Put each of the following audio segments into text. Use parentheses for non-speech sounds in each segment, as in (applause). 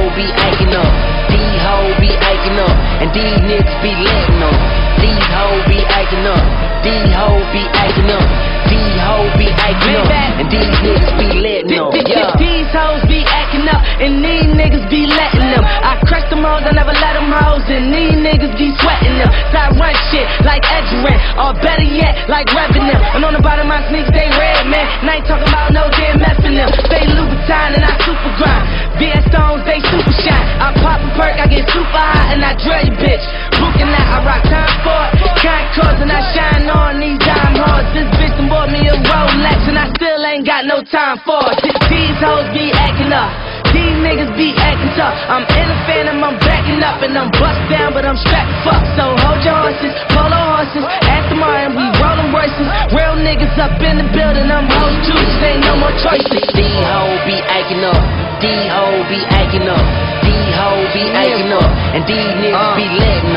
Hoes be acting up. These hoes be acting up. And these niggas be letting them. These hoes be acting up. These hoes be acting up. These hoes be acting up. And these niggas be letting them. Yeah. These hoes be acting up. And these niggas be letting them. I crush them hoes, I never let them hoes. And these niggas be sweating them. So I run shit like Edgerrin. Or better yet, like Revenue. And on the bottom of my sneaks, they red, man. And I ain't talking about no damn mess in them. Stay Louboutin and I super grind. VS Stones, they super shine. I pop a perk, I get super high, and I drill you, bitch. Brooklyn out, I rock time for it. Concourse, and I shine on these dime horns. This bitch done bought me a Rolex, and I still ain't got no time for it. Th- These hoes be acting up. These niggas be acting tough. I'm in a phantom, I'm backing up, and I'm bust down, but I'm strapped fuck. So hold your horses, polo horses, Aston Martin, we rollin' Royces. Real niggas up in the building, I'm hoes too, ain't no more choices. These hoes be acting up. Hoes be acting up. These hoes uh. be acting up. And these niggas be letting.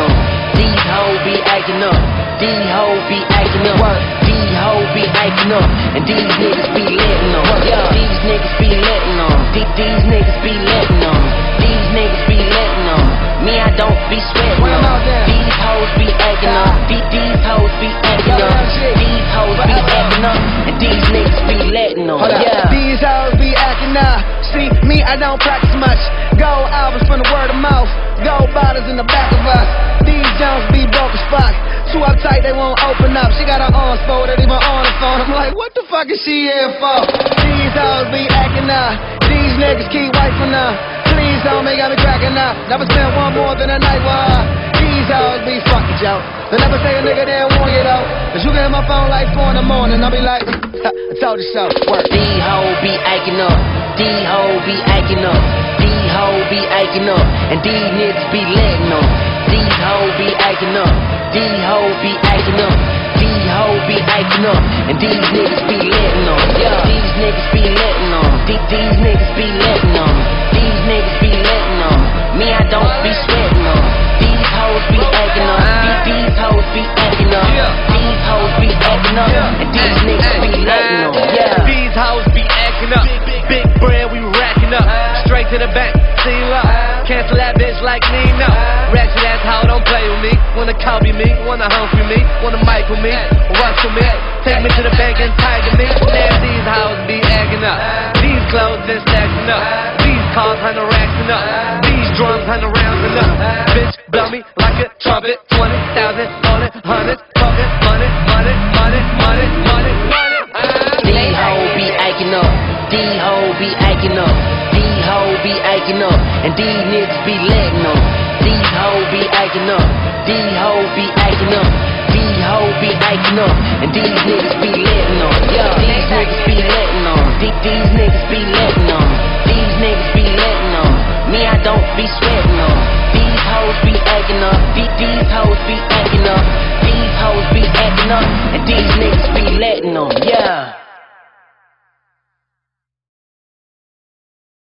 These hoes be acting up. Hoes be acting up. Hoes be acting up. And these niggas be letting. Yeah. These niggas be letting them. These, these niggas be letting them. These niggas be letting them. Me, I don't be sweating them. These hoes be acting up. These, these hoes be acting up. These hoes be acting up. And these niggas be letting. Yeah. These hoes be acting up. See, me, I don't practice much. Gold albums from the word of mouth. Gold bottles in the back of us. These Jones be broke as fuck. Too uptight, they won't open up. She got her arms folded, even on the phone. I'm like, what the fuck is she here for? These hoes be acting up. These niggas keep wiping up. Please don't make me cracking up. Never spent one more than a night with her. These hoes be fucking Joe. They never say a nigga didn't want you though. Cause you get my phone like 4 in the morning. I'll be like, (laughs) I told you so. Work. These hoes be acting up. Hoes be acting up. Hoes be acting up. And these niggas be letting. These hoes be acting up. Hoes be acting up. Hoes be acting up. And these niggas be letting them. Yeah. These niggas be to the bank, see up. Cancel that bitch like Nino. Ratchet ass hoe, don't play with me. Wanna copy me, wanna hump with me, wanna mic with me, with me. Take me to the bank and tiger me. Now these hoes be acting up. These clothes been stacking up. These cars hundred racks and up. These drums hundred rounds and up. Bitch, blow me like a trumpet. Twenty thousand on it, hundred, money, money, money, money, money, money. These hoes be acting up. These hoes be acting up. Be acting up. And these niggas be letting them. These hoes be acting up. These hoes be acting up. These hoes be acting up. And these niggas be letting them. Yeah. These niggas be letting them. These, niggas be letting them. These niggas be letting them. Me, I don't be sweating them. These hoes be acting up. These, hoes be acting up. These hoes be acting up. And these niggas be letting them. Yeah.